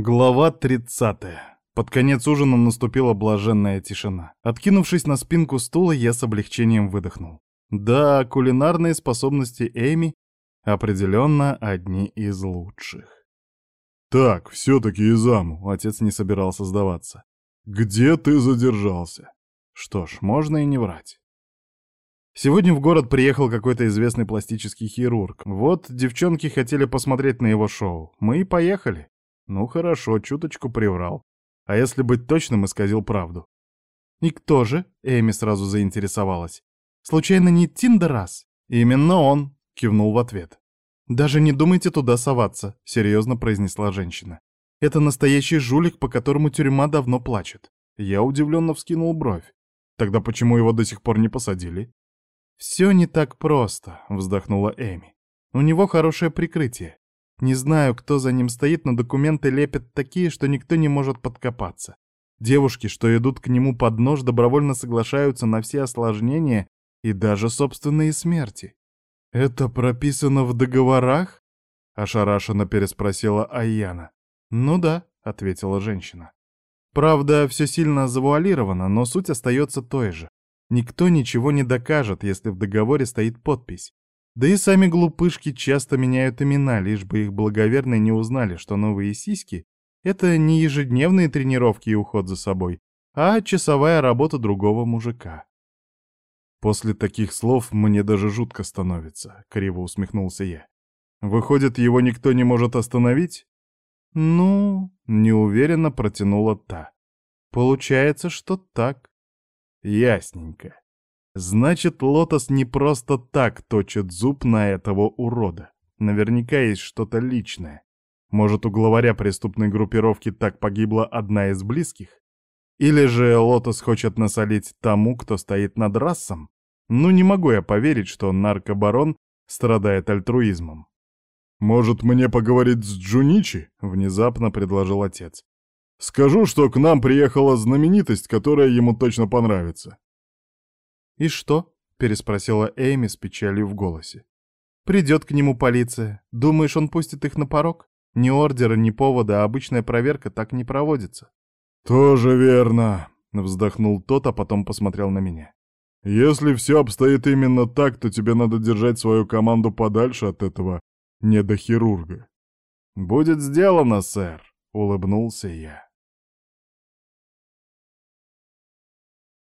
Глава 30. Под конец ужина наступила блаженная тишина. Откинувшись на спинку стула, я с облегчением выдохнул. Да, кулинарные способности Эми определенно одни из лучших. «Так, все-таки Изаму», — отец не собирался сдаваться. «Где ты задержался?» Что ж, можно и не врать. Сегодня в город приехал какой-то известный пластический хирург. Вот девчонки хотели посмотреть на его шоу. Мы и поехали. Ну хорошо, чуточку приврал. А если быть точным, исказил правду. «И кто же?» — Эми сразу заинтересовалась. «Случайно не Тиндерас?» «Именно он», — кивнул в ответ. «Даже не думайте туда соваться», — серьезно произнесла женщина. «Это настоящий жулик, по которому тюрьма давно плачет». Я удивленно вскинул бровь. «Тогда почему его до сих пор не посадили?» «Все не так просто», — вздохнула Эми. «У него хорошее прикрытие. Не знаю, кто за ним стоит, но документы лепят такие, что никто не может подкопаться. Девушки, что идут к нему под нож, добровольно соглашаются на все осложнения и даже собственные смерти. «Это прописано в договорах?» — ошарашенно переспросила Айяна. «Ну да», — ответила женщина. «Правда, все сильно завуалировано, но суть остается той же. Никто ничего не докажет, если в договоре стоит подпись. Да и сами глупышки часто меняют имена, лишь бы их благоверные не узнали, что новые сиськи — это не ежедневные тренировки и уход за собой, а часовая работа другого мужика. После таких слов мне даже жутко становится, — криво усмехнулся я. Выходит, его никто не может остановить? Ну, неуверенно протянула та. Получается, что так. Ясненько. Значит, Лотос не просто так точит зуб на этого урода. Наверняка есть что-то личное. Может, у главаря преступной группировки так погибла одна из близких? Или же Лотос хочет насолить тому, кто стоит над расом? Ну, не могу я поверить, что наркобарон страдает альтруизмом. «Может, мне поговорить с Джуничи?» — внезапно предложил отец. «Скажу, что к нам приехала знаменитость, которая ему точно понравится». «И что?» — переспросила Эйми с печалью в голосе. «Придет к нему полиция. Думаешь, он пустит их на порог? Ни ордера, ни повода, а обычная проверка так не проводится». «Тоже верно», — вздохнул тот, а потом посмотрел на меня. «Если все обстоит именно так, то тебе надо держать свою команду подальше от этого недохирурга». «Будет сделано, сэр», — улыбнулся я.